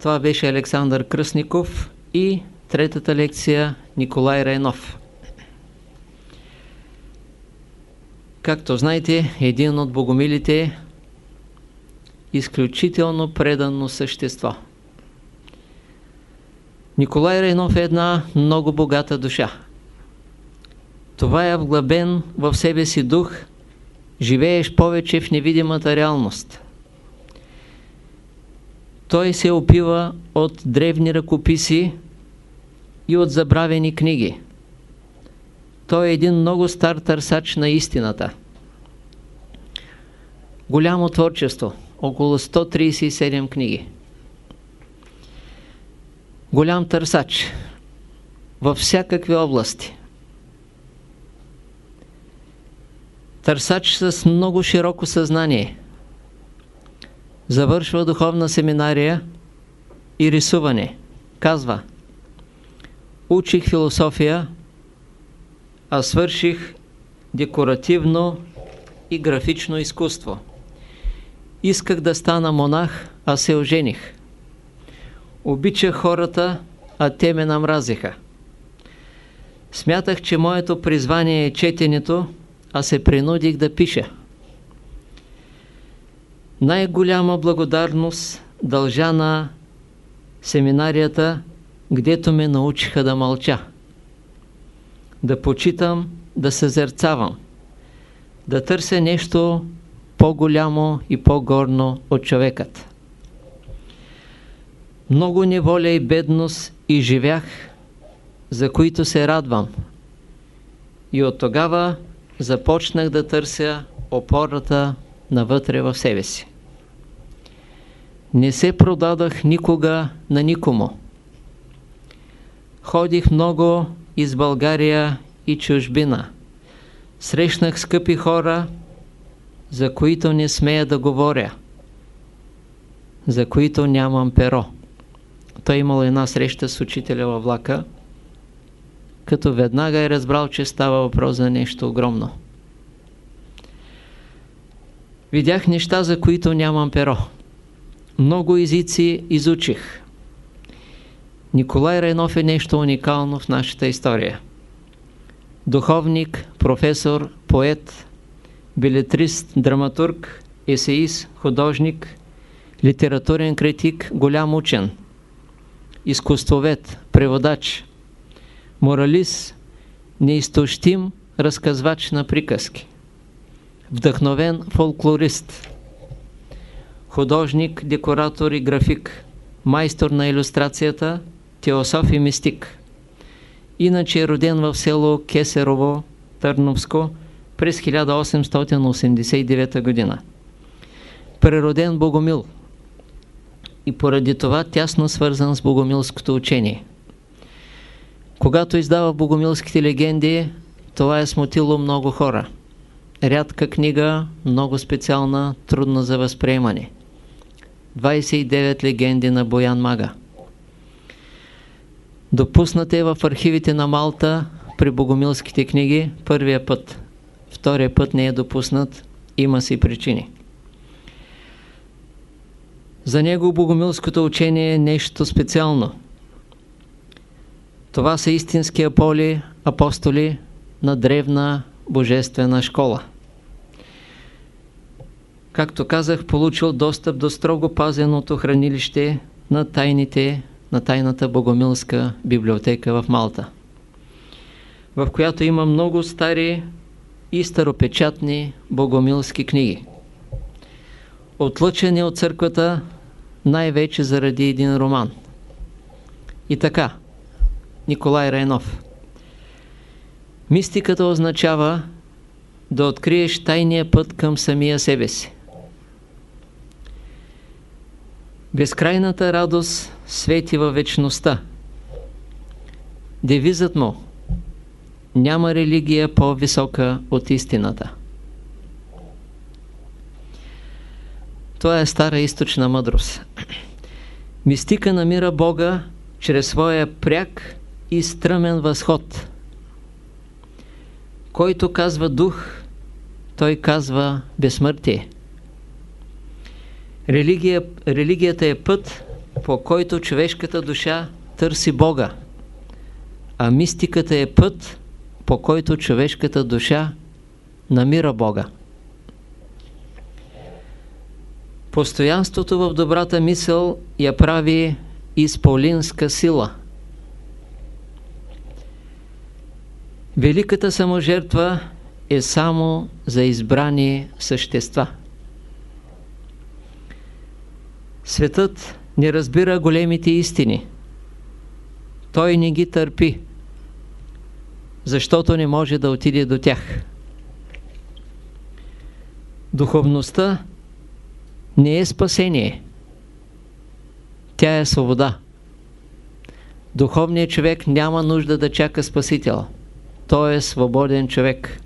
Това беше Александър Кръсников и третата лекция Николай Райнов. Както знаете, един от богомилите изключително предано същество. Николай Райнов е една много богата душа. Това е вглъбен в себе си дух, живееш повече в невидимата реалност – той се опива от древни ръкописи и от забравени книги. Той е един много стар търсач на истината. Голямо творчество, около 137 книги. Голям търсач във всякакви области. Търсач с много широко съзнание – завършва духовна семинария и рисуване. Казва, учих философия, а свърших декоративно и графично изкуство. Исках да стана монах, а се ожених. Обичах хората, а те ме намразиха. Смятах, че моето призвание е четенето, а се принудих да пиша. Най-голяма благодарност дължа на семинарията, гдето ме научиха да мълча, да почитам, да съзерцавам, да търся нещо по-голямо и по-горно от човекът. Много неволя и бедност и живях, за които се радвам. И от тогава започнах да търся опората навътре в себе си. Не се продадах никога на никому. Ходих много из България и чужбина. Срещнах скъпи хора, за които не смея да говоря, за които нямам перо. Той имал една среща с учителя във влака, като веднага е разбрал, че става въпрос за нещо огромно. Видях неща, за които нямам перо. Много езици изучих. Николай Райнов е нещо уникално в нашата история. Духовник, професор, поет, билетрист, драматург, есеист, художник, литературен критик, голям учен, изкуствовед, преводач, моралист, неизтощим разказвач на приказки вдъхновен фолклорист, художник, декоратор и график, майстор на иллюстрацията, теософ и мистик. Иначе е роден в село Кесерово, Търновско, през 1889 година. Прероден Богомил и поради това тясно свързан с богомилското учение. Когато издава богомилските легенди, това е смутило много хора – рядка книга, много специална, трудна за възприемане. 29 легенди на Боян Мага. Допуснат е в архивите на Малта при богомилските книги първия път. Втория път не е допуснат, има си причини. За него богомилското учение е нещо специално. Това са истински аполи, апостоли на древна божествена школа. Както казах, получил достъп до строго пазеното хранилище на тайните, на тайната богомилска библиотека в Малта, в която има много стари и старопечатни богомилски книги. Отлъчени от църквата най-вече заради един роман. И така, Николай Райнов – Мистиката означава да откриеш тайния път към самия себе си. Безкрайната радост свети във вечността. Девизът му няма религия по-висока от истината. Това е стара източна мъдрост. Мистика намира Бога чрез своя пряк и стръмен възход – който казва дух, той казва безсмъртие. Религия, религията е път по който човешката душа търси Бога, а мистиката е път, по който човешката душа намира Бога. Постоянството в добрата мисъл я прави изполинска сила. Великата саможертва е само за избрани същества. Светът не разбира големите истини. Той не ги търпи, защото не може да отиде до тях. Духовността не е спасение. Тя е свобода. Духовният човек няма нужда да чака Спасител. Той е свободен човек.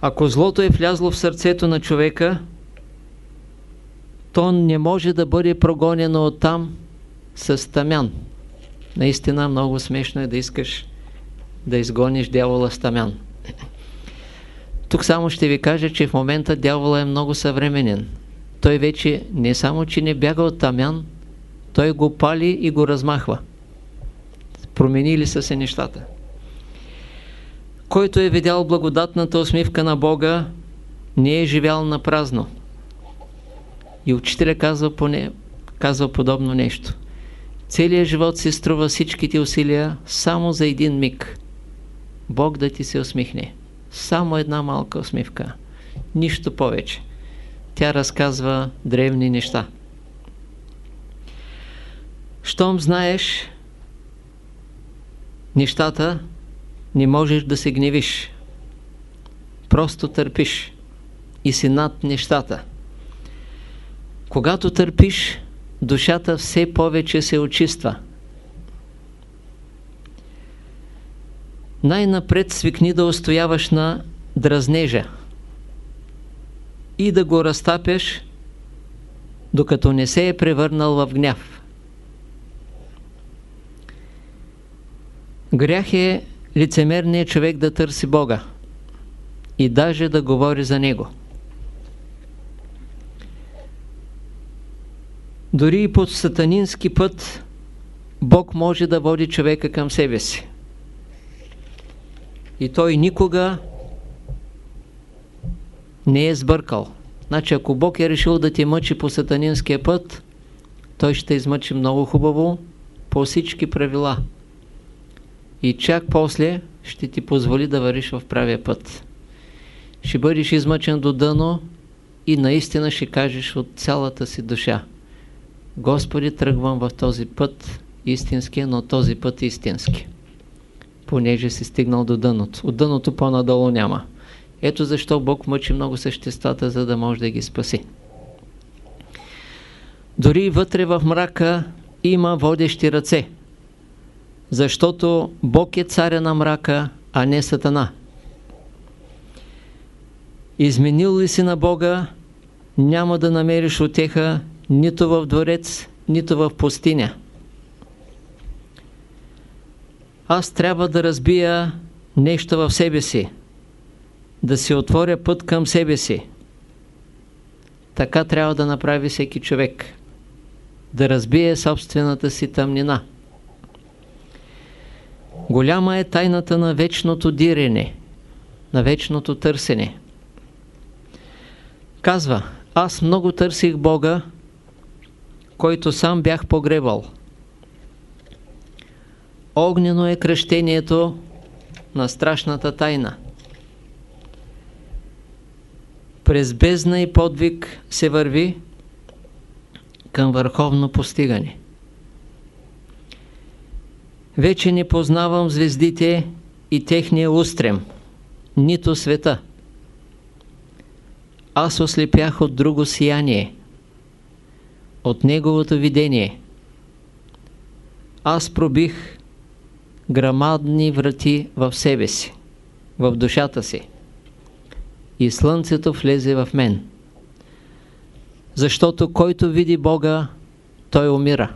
Ако злото е влязло в сърцето на човека, то не може да бъде прогонено от там с тамян. Наистина много смешно е да искаш да изгониш дявола с тамян. Тук само ще ви кажа, че в момента дявола е много съвременен. Той вече не само, че не бяга от тамян, той го пали и го размахва. Променили са се нещата. Който е видял благодатната усмивка на Бога, не е живял на празно. И учителя казва, поне, казва подобно нещо. Целият живот се струва всичките усилия само за един миг. Бог да ти се усмихне. Само една малка усмивка. Нищо повече. Тя разказва древни неща. Щом знаеш нещата, не можеш да се гневиш. Просто търпиш и си над нещата. Когато търпиш, душата все повече се очиства. Най-напред свикни да устояваш на дразнежа и да го разтапяш, докато не се е превърнал в гняв. Грях е лицемерният човек да търси Бога и даже да говори за Него. Дори и под сатанински път Бог може да води човека към себе си. И той никога не е сбъркал. Значи, ако Бог е решил да ти мъчи по сатанинския път, той ще измъчи много хубаво по всички правила. И чак после ще ти позволи да вървиш в правия път. Ще бъдеш измъчен до дъно и наистина ще кажеш от цялата си душа. Господи, тръгвам в този път истински, но този път истински. Понеже си стигнал до дъното. От дъното по-надолу няма. Ето защо Бог мъчи много съществата, за да може да ги спаси. Дори вътре в мрака има водещи ръце. Защото Бог е царя на мрака, а не Сатана. Изменил ли си на Бога, няма да намериш отеха нито в дворец, нито в пустиня. Аз трябва да разбия нещо в себе си, да си отворя път към себе си. Така трябва да направи всеки човек. Да разбие собствената си тъмнина. Голяма е тайната на вечното дирене, на вечното търсене. Казва, аз много търсих Бога, който сам бях погребал. Огнено е кръщението на страшната тайна. През бездна и подвиг се върви към върховно постигане. Вече не познавам звездите и техния устрем, нито света. Аз ослепях от друго сияние – от неговото видение. Аз пробих грамадни врати в себе си, в душата си. И слънцето влезе в мен. Защото който види Бога, той умира.